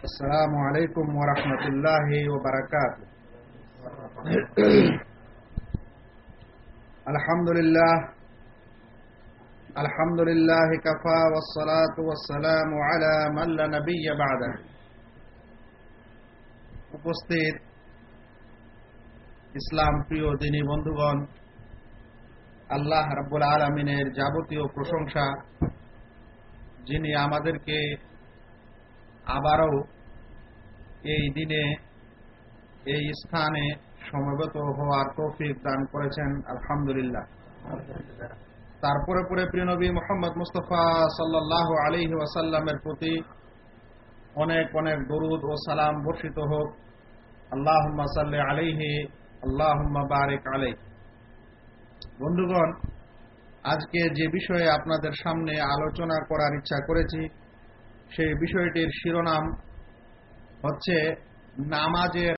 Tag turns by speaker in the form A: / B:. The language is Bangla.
A: السلام عليكم ورحمة الله وبركاته الحمد لله الحمد لله كفى والصلاة والسلام على من لا نبي بعده উপস্থিত ইসলাম প্রিয় দিনী বন্ধুগণ আল্লাহ রাব্বুল আলমিনের যাবতীয় প্রশংসা যিনি আমাদেরকে আবারও এই দিনে, এই স্থানে সমবেত হওয়ার তৌফিক দান করেছেন, আলহামদুলিল্লাহ। তারপরে পরে প্রিয় নবী মোহাম্মদ মুস্তফা সাল্লাহ আলী ওয়াসাল্লামের প্রতি অনেক অনেক দরুদ ও সালাম বর্ষিত হোক। আল্লাহ সাল্লি আলিহি আল্লাহ বারেক আলাই বন্ধুগণ, আজকে যে বিষয়ে আপনাদের সামনে আলোচনা করার ইচ্ছা করেছি, সেই বিষয়টির শিরোনাম হচ্ছে নামাজের